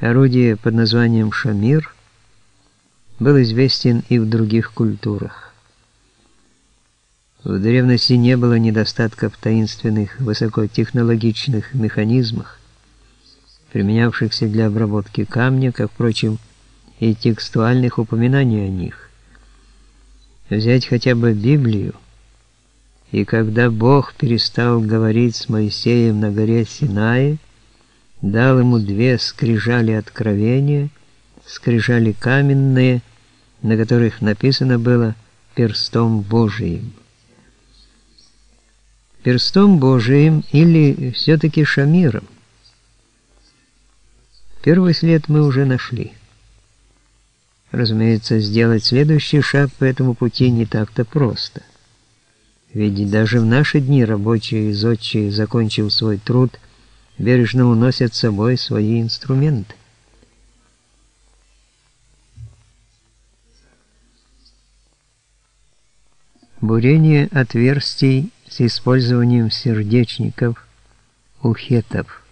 Орудие под названием «Шамир» был известен и в других культурах. В древности не было недостатка в таинственных высокотехнологичных механизмах, применявшихся для обработки камня, как, впрочем, и текстуальных упоминаний о них. Взять хотя бы Библию, и когда Бог перестал говорить с Моисеем на горе Синае, дал ему две скрижали откровения, скрижали каменные, на которых написано было «перстом Божиим». Перстом Божиим или все-таки Шамиром. Первый след мы уже нашли. Разумеется, сделать следующий шаг по этому пути не так-то просто. Ведь даже в наши дни рабочие и зодчие, закончив свой труд, бережно уносят с собой свои инструменты. Бурение отверстий с использованием сердечников у хетов.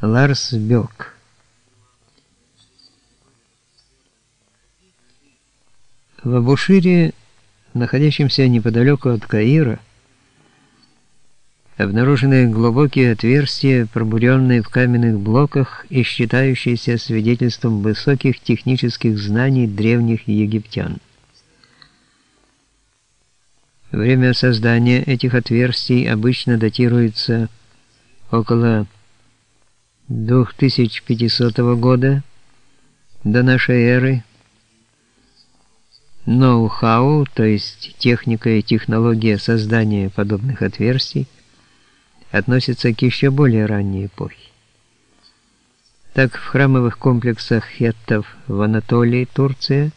Ларс Бёк В Абушире, находящемся неподалеку от Каира, обнаружены глубокие отверстия, пробуренные в каменных блоках и считающиеся свидетельством высоких технических знаний древних египтян. Время создания этих отверстий обычно датируется около 2500 года до нашей эры. Ноу-хау, то есть техника и технология создания подобных отверстий, относится к еще более ранней эпохе. Так в храмовых комплексах хеттов в Анатолии, Турция,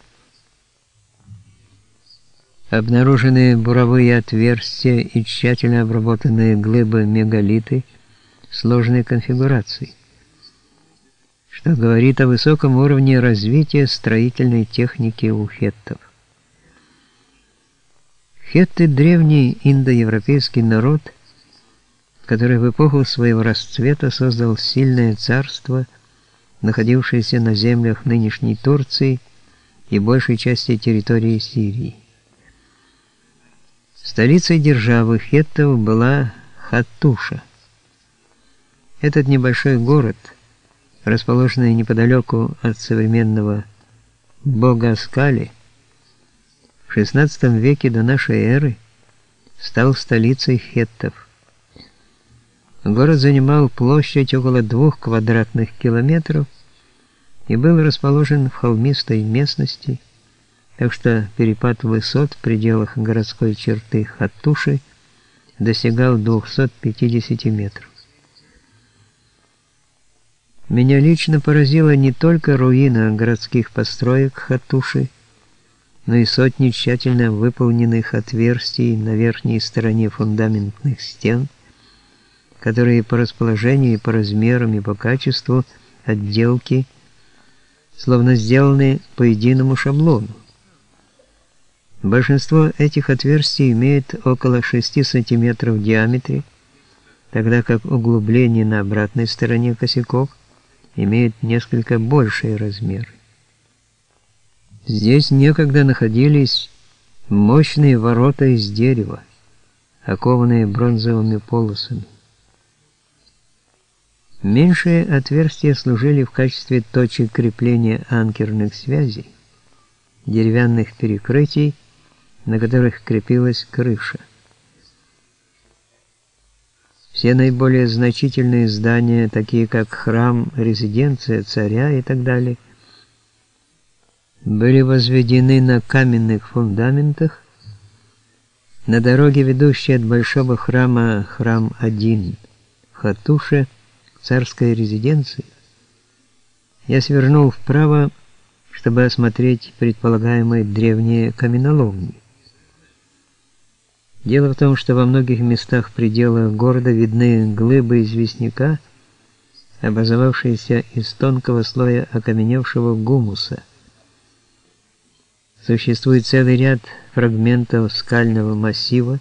обнаружены буровые отверстия и тщательно обработанные глыбы мегалиты сложной конфигурации, что говорит о высоком уровне развития строительной техники у хеттов. Хетты – древний индоевропейский народ – который в эпоху своего расцвета создал сильное царство, находившееся на землях нынешней Турции и большей части территории Сирии. Столицей державы хеттов была Хаттуша. Этот небольшой город, расположенный неподалеку от современного Богаскали, в XVI веке до нашей эры стал столицей хеттов. Город занимал площадь около двух квадратных километров и был расположен в холмистой местности, так что перепад высот в пределах городской черты Хаттуши достигал 250 метров. Меня лично поразила не только руина городских построек Хаттуши, но и сотни тщательно выполненных отверстий на верхней стороне фундаментных стен, которые по расположению и по размерам и по качеству отделки словно сделаны по единому шаблону. Большинство этих отверстий имеет около 6 см в диаметре, тогда как углубления на обратной стороне косяков имеют несколько большие размеры. Здесь некогда находились мощные ворота из дерева, окованные бронзовыми полосами. Меньшие отверстия служили в качестве точек крепления анкерных связей, деревянных перекрытий, на которых крепилась крыша. Все наиболее значительные здания, такие как храм, резиденция царя и так далее, были возведены на каменных фундаментах на дороге, ведущей от большого храма храм-1 в Хатуше, царской резиденции, я свернул вправо, чтобы осмотреть предполагаемые древние каменоломни. Дело в том, что во многих местах предела города видны глыбы известняка, образовавшиеся из тонкого слоя окаменевшего гумуса. Существует целый ряд фрагментов скального массива,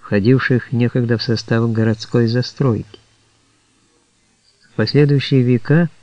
входивших некогда в состав городской застройки. Последующие века –